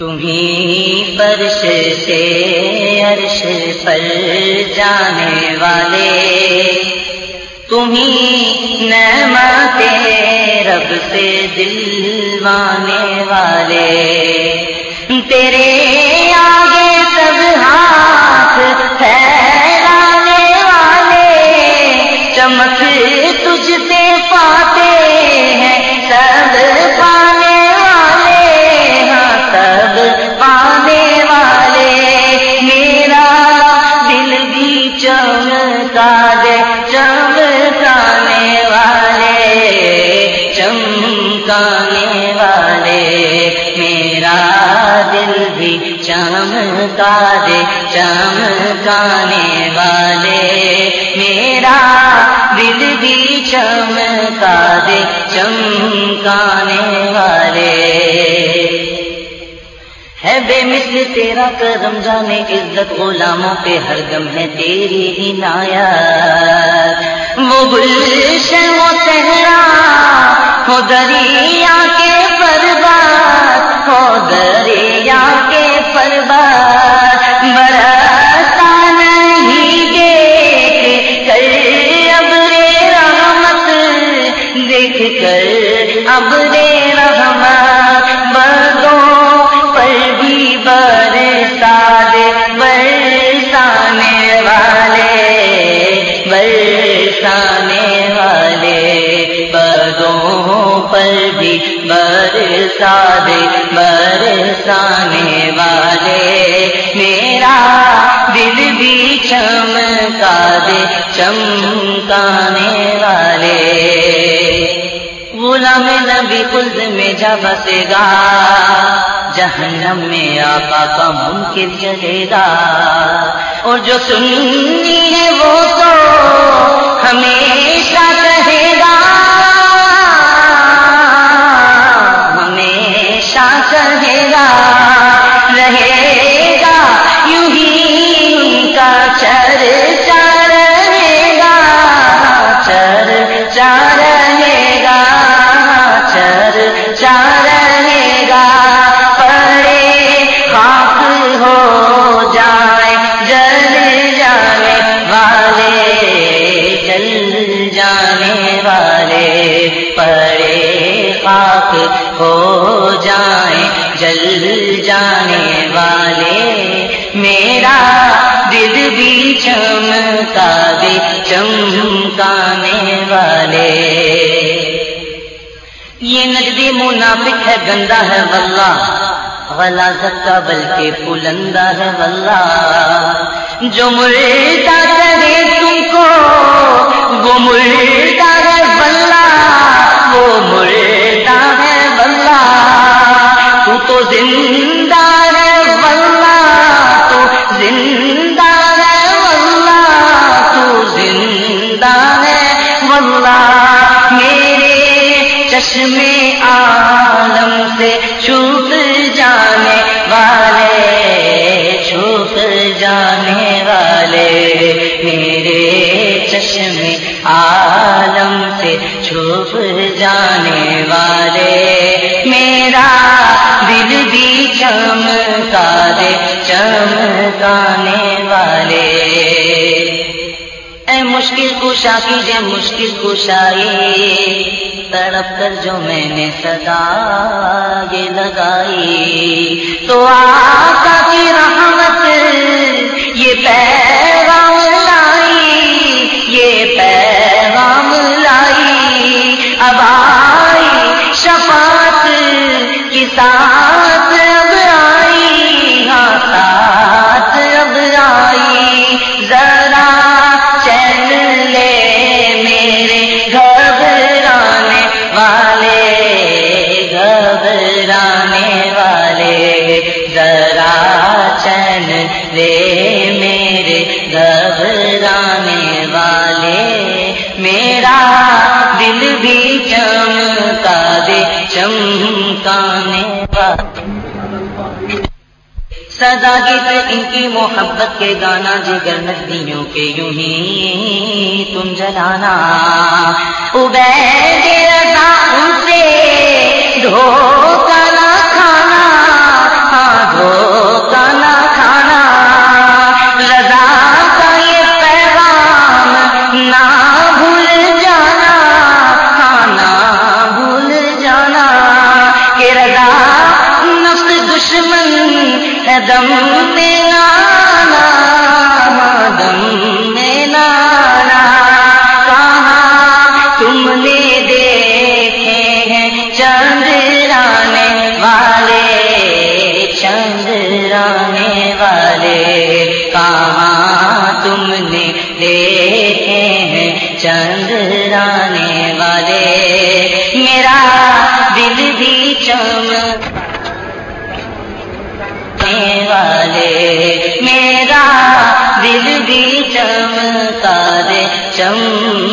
تمہیں فرش سے عرش پر جانے والے۔ تمہیں نعمت رب سے دلوانے والے۔ تیرے چمکا دے چمکانے والے، میرا دل بھی چمکا دے چمکانے والے۔ ہے بے مثل تیرا کرم جانے، عزت غلاموں پہ ہر دم ہے تیری عنایت۔ وہ گلشن وہ صحرا ہو دریا کے پربات ہو دریا کے پر بار برستا پر بھی برسا دے برسانے والے، میرا دل بھی چمکا دے چمکانے والے۔ غلام نبی خلد میں جا بسے گا، جہنم میں آقا کا ممکن چلے گا۔ اور جو سننی ہے وہ تو ہمیشہ رہے گا رہے میرا دل بھی چمکا دے، چمکانے والے۔ یہ نجدی منافق ہے گندا ہے واللہ غلازت کا بلکہ پلندہ ہے واللہ جو مردہ کرے تم کو، وہ مردہ ہے بلہ جانے والے میرے چشمے عالم سے چھپ جانے والے میرا دل بھی چمکا دے چمکانے والے۔ اے مشکل کشا کیجیے، مشکل کشائی۔ تڑپ کر جو میں نے صدا یہ لگائی۔ تو آقا کی رحمت یہ پیغام سدا گیت ان کی محبت کے گانا جگر ندیوں کے یوں ہی تم جلانا۔ ابے رضا ان سے دھوکہ دشمن ہے دم میں لانا دم میں کہاں تم نے دیکھے ہیں چندرانے والے؟ چندرانے والے۔ کہاں تم نے دیکھے ہیں چندرانے والے؟ میرا دل بھی چمک والے میرا دل بھی چمکا دے چم